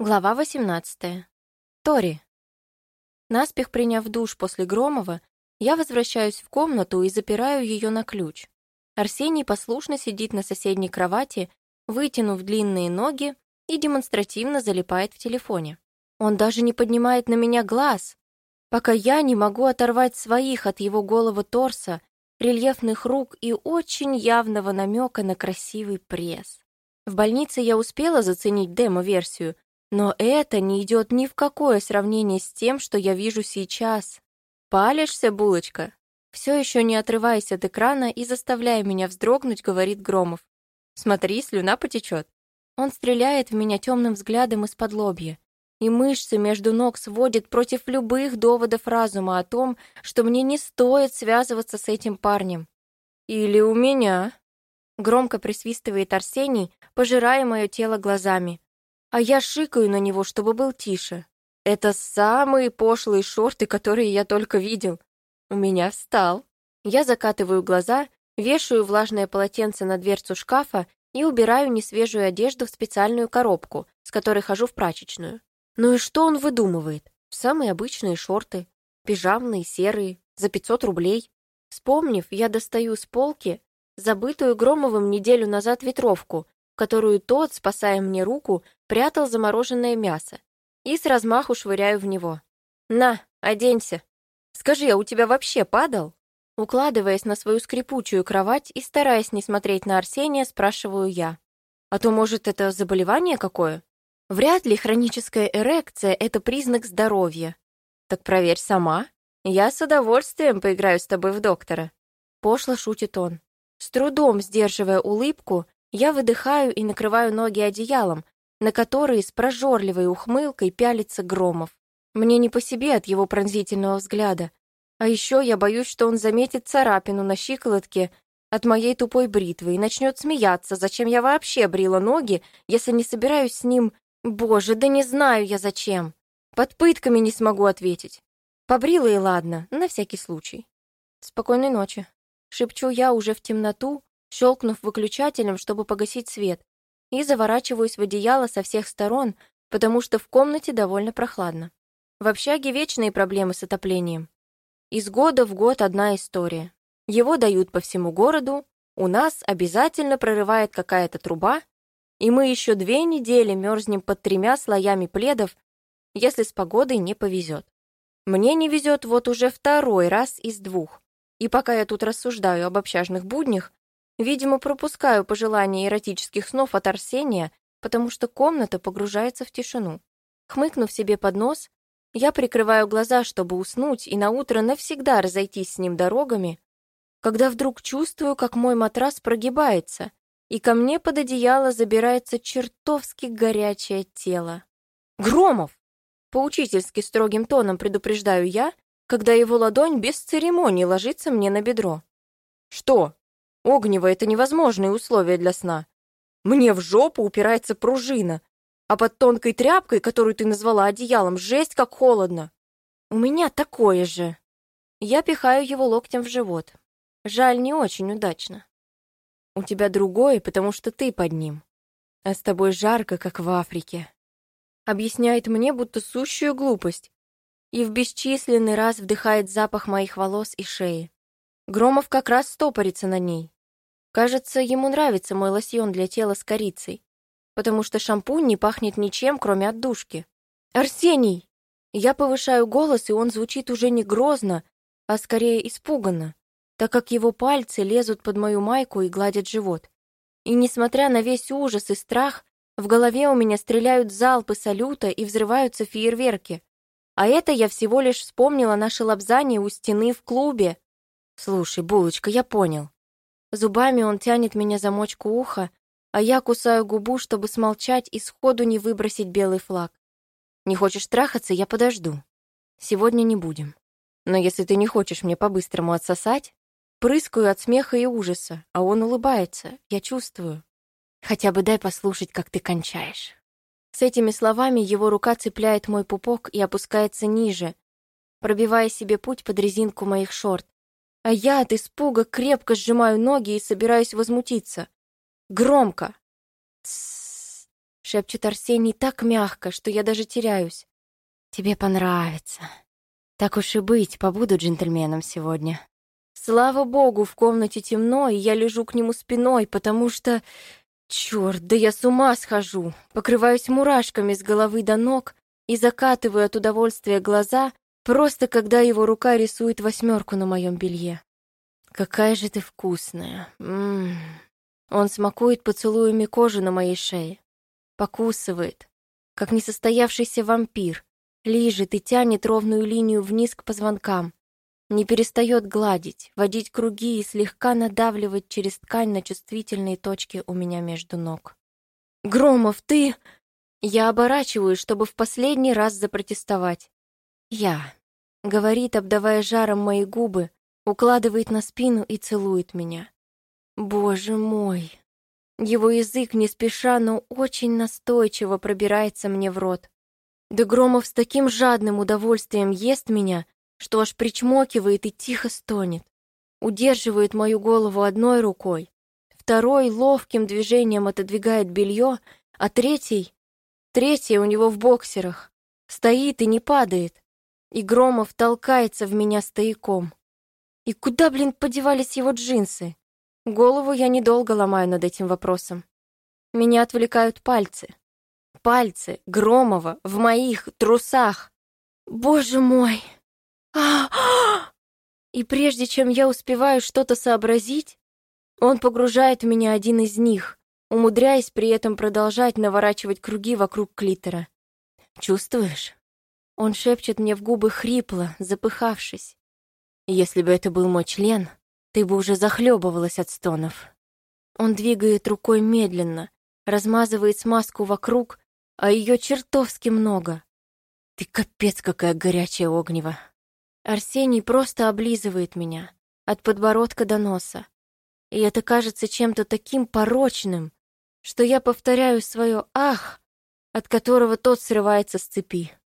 Глава 18. Тори. Наспех приняв душ после Громова, я возвращаюсь в комнату и запираю ее на ключ. Арсений послушно сидит на соседней кровати, вытянув длинные ноги и демонстративно залипает в телефоне. Он даже не поднимает на меня глаз, пока я не могу оторвать своих от его голого торса, рельефных рук и очень явного намека на красивый пресс. В больнице я успела заценить демо-версию — но это не идет ни в какое сравнение с тем, что я вижу сейчас. «Палишься, булочка?» Все еще не отрываясь от экрана и заставляя меня вздрогнуть, говорит Громов. «Смотри, слюна потечет». Он стреляет в меня темным взглядом из-под лобья, и мышцы между ног сводит против любых доводов разума о том, что мне не стоит связываться с этим парнем. «Или у меня?» Громко присвистывает Арсений, пожирая мое тело глазами а я шикаю на него, чтобы был тише. Это самые пошлые шорты, которые я только видел. У меня встал. Я закатываю глаза, вешаю влажное полотенце на дверцу шкафа и убираю несвежую одежду в специальную коробку, с которой хожу в прачечную. Ну и что он выдумывает? Самые обычные шорты, пижамные, серые, за 500 рублей. Вспомнив, я достаю с полки забытую Громовым неделю назад ветровку, которую тот, спасая мне руку, прятал замороженное мясо, и с размаху швыряю в него. «На, оденься. Скажи, а у тебя вообще падал?» Укладываясь на свою скрипучую кровать и стараясь не смотреть на Арсения, спрашиваю я. «А то, может, это заболевание какое?» «Вряд ли хроническая эрекция — это признак здоровья». «Так проверь сама. Я с удовольствием поиграю с тобой в доктора». Пошло шутит он. С трудом сдерживая улыбку, я выдыхаю и накрываю ноги одеялом, на которые с прожорливой ухмылкой пялится Громов. Мне не по себе от его пронзительного взгляда. А еще я боюсь, что он заметит царапину на щиколотке от моей тупой бритвы и начнет смеяться, зачем я вообще брила ноги, если не собираюсь с ним... Боже, да не знаю я зачем. Под пытками не смогу ответить. Побрила и ладно, на всякий случай. Спокойной ночи. Шепчу я уже в темноту, щелкнув выключателем, чтобы погасить свет, и заворачиваюсь в одеяло со всех сторон, потому что в комнате довольно прохладно. В общаге вечные проблемы с отоплением. Из года в год одна история. Его дают по всему городу, у нас обязательно прорывает какая-то труба, и мы еще две недели мерзнем под тремя слоями пледов, если с погодой не повезет. Мне не везет вот уже второй раз из двух. И пока я тут рассуждаю об общажных буднях, Видимо, пропускаю пожелания эротических снов от Арсения, потому что комната погружается в тишину. Хмыкнув себе под нос, я прикрываю глаза, чтобы уснуть и наутро навсегда разойтись с ним дорогами, когда вдруг чувствую, как мой матрас прогибается, и ко мне под одеяло забирается чертовски горячее тело. «Громов!» Поучительски строгим тоном предупреждаю я, когда его ладонь без церемоний ложится мне на бедро. «Что?» Огнево — это невозможные условия для сна. Мне в жопу упирается пружина, а под тонкой тряпкой, которую ты назвала одеялом, жесть как холодно. У меня такое же. Я пихаю его локтем в живот. Жаль, не очень удачно. У тебя другое, потому что ты под ним. А с тобой жарко, как в Африке. Объясняет мне, будто сущую глупость. И в бесчисленный раз вдыхает запах моих волос и шеи. Громов как раз стопорится на ней. Кажется, ему нравится мой лосьон для тела с корицей, потому что шампунь не пахнет ничем, кроме отдушки. «Арсений!» Я повышаю голос, и он звучит уже не грозно, а скорее испуганно, так как его пальцы лезут под мою майку и гладят живот. И несмотря на весь ужас и страх, в голове у меня стреляют залпы салюта и взрываются фейерверки. А это я всего лишь вспомнила наше лапзание у стены в клубе. Слушай, булочка, я понял. Зубами он тянет меня за мочку уха, а я кусаю губу, чтобы смолчать и сходу не выбросить белый флаг. Не хочешь трахаться, я подожду. Сегодня не будем. Но если ты не хочешь мне по-быстрому отсосать, прыскаю от смеха и ужаса, а он улыбается, я чувствую. Хотя бы дай послушать, как ты кончаешь. С этими словами его рука цепляет мой пупок и опускается ниже, пробивая себе путь под резинку моих шорт, а я от испуга крепко сжимаю ноги и собираюсь возмутиться. Громко. «Тссс!» — шепчет Арсений так мягко, что я даже теряюсь. «Тебе понравится. Так уж и быть, побуду джентльменом сегодня». Слава богу, в комнате темно, и я лежу к нему спиной, потому что... Чёрт, да я с ума схожу. Покрываюсь мурашками с головы до ног и закатываю от удовольствия глаза, просто когда его рука рисует восьмерку на моем белье. «Какая же ты вкусная!» М -м -м. Он смакует поцелуями кожу на моей шее, покусывает, как несостоявшийся вампир, лижет и тянет ровную линию вниз к позвонкам, не перестает гладить, водить круги и слегка надавливать через ткань на чувствительные точки у меня между ног. «Громов, ты...» Я оборачиваюсь, чтобы в последний раз запротестовать. «Я», — говорит, обдавая жаром мои губы, укладывает на спину и целует меня. Боже мой! Его язык не спеша, но очень настойчиво пробирается мне в рот. Да Громов с таким жадным удовольствием ест меня, что аж причмокивает и тихо стонет. Удерживает мою голову одной рукой, второй ловким движением отодвигает белье, а третий... Третий у него в боксерах. Стоит и не падает. И Громов толкается в меня стояком. И куда, блин, подевались его джинсы? Голову я недолго ломаю над этим вопросом. Меня отвлекают пальцы. Пальцы Громова в моих трусах. Боже мой! А -а -а! И прежде чем я успеваю что-то сообразить, он погружает в меня один из них, умудряясь при этом продолжать наворачивать круги вокруг клитора. «Чувствуешь?» Он шепчет мне в губы хрипло, запыхавшись. «Если бы это был мой член, ты бы уже захлебывалась от стонов». Он двигает рукой медленно, размазывает смазку вокруг, а ее чертовски много. «Ты капец какая горячая огнева!» Арсений просто облизывает меня, от подбородка до носа. И это кажется чем-то таким порочным, что я повторяю свое «ах», от которого тот срывается с цепи.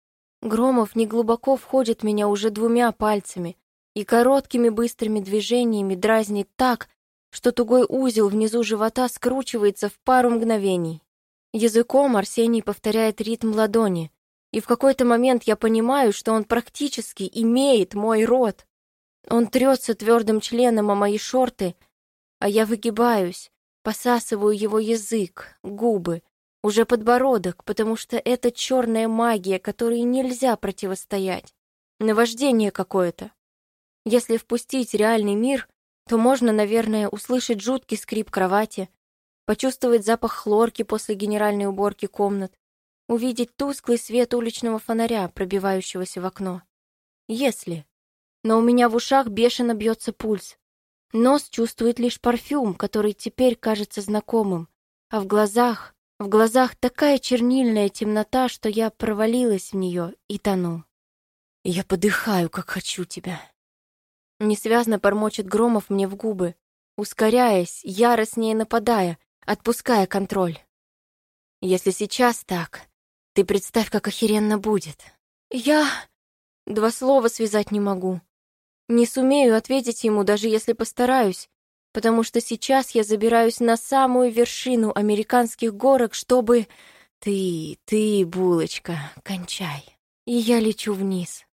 Громов неглубоко входит меня уже двумя пальцами и короткими быстрыми движениями дразнит так, что тугой узел внизу живота скручивается в пару мгновений. Языком Арсений повторяет ритм ладони, и в какой-то момент я понимаю, что он практически имеет мой рот. Он трется твердым членом о мои шорты, а я выгибаюсь, посасываю его язык, губы, уже подбородок, потому что это черная магия, которой нельзя противостоять. Наваждение какое-то. Если впустить реальный мир, то можно, наверное, услышать жуткий скрип кровати, почувствовать запах хлорки после генеральной уборки комнат, увидеть тусклый свет уличного фонаря, пробивающегося в окно. Если. Но у меня в ушах бешено бьется пульс. Нос чувствует лишь парфюм, который теперь кажется знакомым. А в глазах, в глазах такая чернильная темнота, что я провалилась в нее и тону. Я подыхаю, как хочу тебя. Несвязно пормочет Громов мне в губы, ускоряясь, яростнее нападая, отпуская контроль. Если сейчас так, ты представь, как охеренно будет. Я... Два слова связать не могу. Не сумею ответить ему, даже если постараюсь, потому что сейчас я забираюсь на самую вершину американских горок, чтобы... Ты, ты, булочка, кончай. И я лечу вниз.